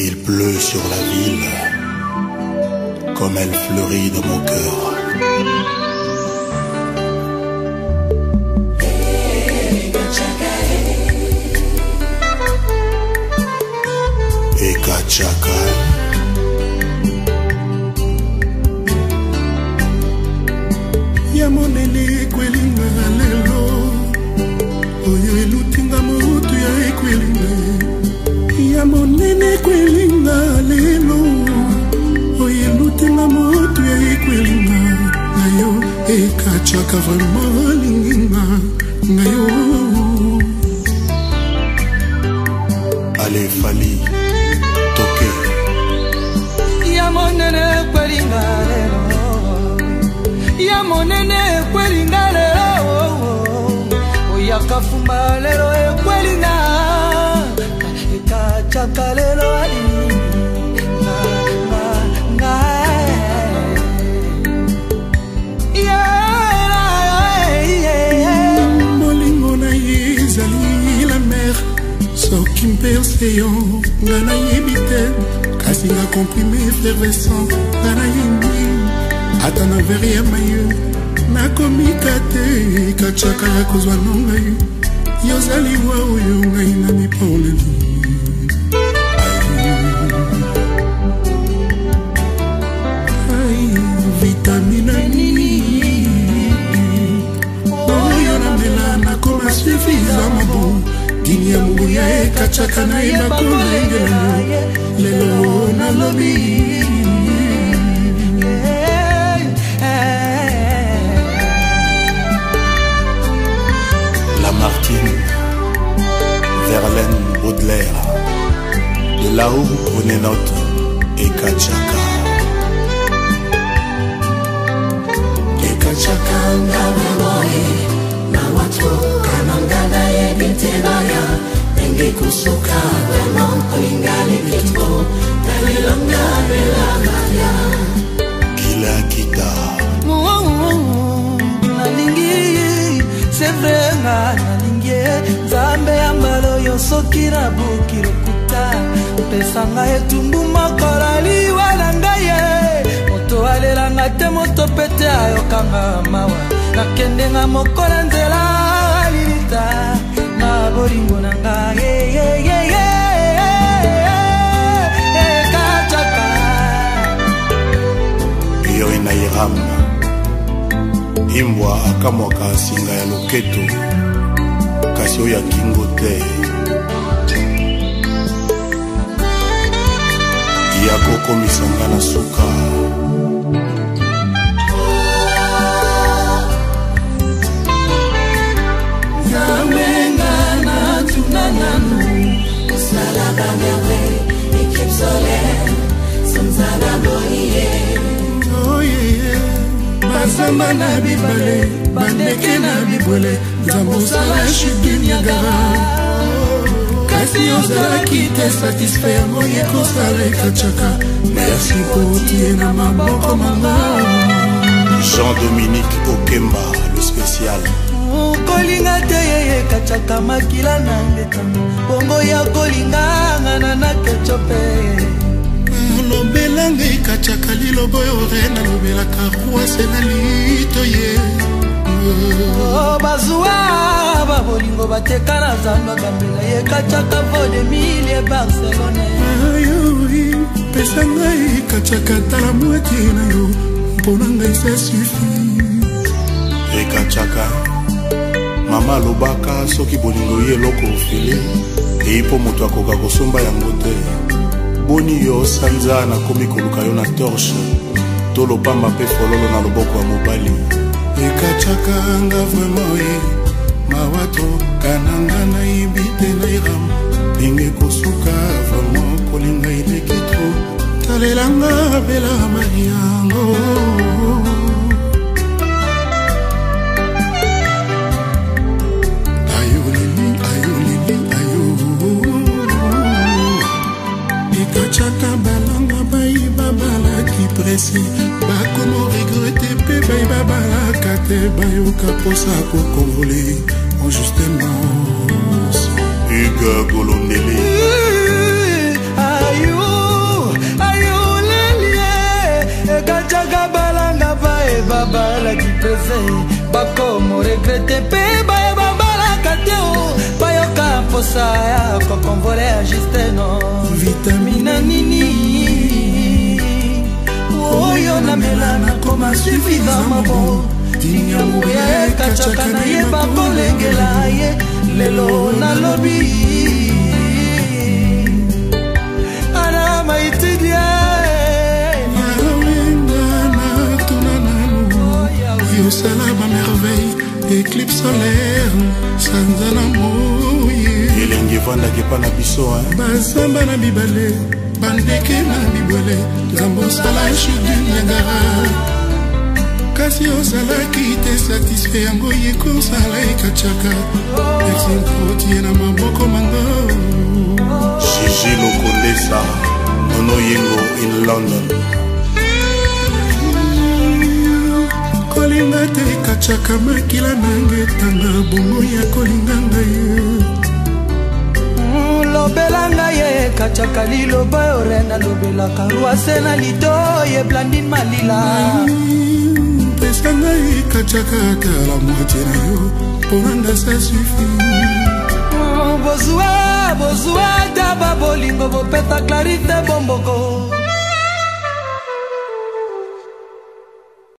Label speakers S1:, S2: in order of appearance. S1: Il pleut sur la ville comme elle fleurit dans mon cœur. Et Kachaka.
S2: ya monene ekatyaka vraimen alinginga ngai o
S1: ale toke
S3: ya monene ekwelinga lelo ya monene ekwelinga oh. lelo oyaka eh, lelo ekwelinga ekatyaka lelo alinga
S2: soki mpe oseyo nga nayebi te kasi nga komprime efervescent nga nayebi ata na veri ya maye nakomika te katiaka ya kozwa nonga yo yozaliwa oyo ngai na miponeli vitamina nini
S3: oyo namela nakoma suffisama bon dini ya mungu yaekachaka nayeba kolengelo lelo nalobi
S1: Lamartine, Verlaine Baudelaire, de là où prenait notre
S3: soki nabuki lokuta pesanga etumbu mokola liwa na ngai ye moto alelanga te moto pete ayokanga mawa nakendenga mokola nzela lilita na bolingo na ngai yeyeyeye ekataka
S1: yoi na irama imbwa akamwaka singa ya loketo kasi oyo akingo te ya kokomisa nga na
S3: suka namenga natuna nanu osala bangewe ekipsole sanzala
S2: boye bazamba na bibale bandeke na bibwele nzambo osala shibiniagara kasi ozalaki te satisfaire moye kosala ekacaka merci
S3: potie na maboko manga
S1: jean-dominique okemba le spécial
S3: kolinga te ye ekacaka makila na ngeta bongo ya kolinganga na nakecope lobelanga
S2: ekacaka lilobo yo re nalobelaka rwase na litoye
S3: oh, bazuwa bolingo bateka na zando akambela ye kacaka vodemilie barcelone ayoi pesa ngai kacaka
S2: tala mwaki na yo mpona ngai se sufi
S1: ekacaka mama alobaka soki bolingo ye eloko ofele eyi mpo moto akoka kosomba yango te boni yo sanza nakomi koluka yo na torshe to lopamba mpe fololo na loboko ya mobali
S2: ekacaka nga vraimen eh. mawa tokananga nayebi te nairam ndenge kosuka vrama kolinga eleki to talelanga bela mariango ayolili ayolili ayo ekacaka bapesi bakoma regrete mpe bayeba balaka te bayoka mposa kokongole injustement ugagolondele
S3: ayo ayoleli ekataka balanga bayeba balaki pese bakoma regrete mpe bayeba balaka te o bayoka mposa ya kokonvole ya justeno vitamina nini nalamela nakoma suivi na mabo diniamu yekacaka nayeba kolengela ye lelo nalobi ana maitidia
S2: yosala bamerveille éclipe solaire sanza na moye
S1: elenge evandaki epa na biso
S2: bazamba na mibale bandeke na ebwele nzambe osala chute du niagara kasi ozalaki te satisfait yango ye kosala ekacaka merci mpotie na maboko mango
S1: jiji lokondesa nono yengo in london
S2: kolinga te ekacaka
S3: makila nanga etanga bongo ya kolinga ngai nacaka lilo yo re nalobelaka karua sena lito ye
S2: blandin malila pesa ngai kacakaka la
S3: moite na yo Ponanda sa sifu oh, Bozua, bozua, taba da, bolingo bopeta clarite bomboko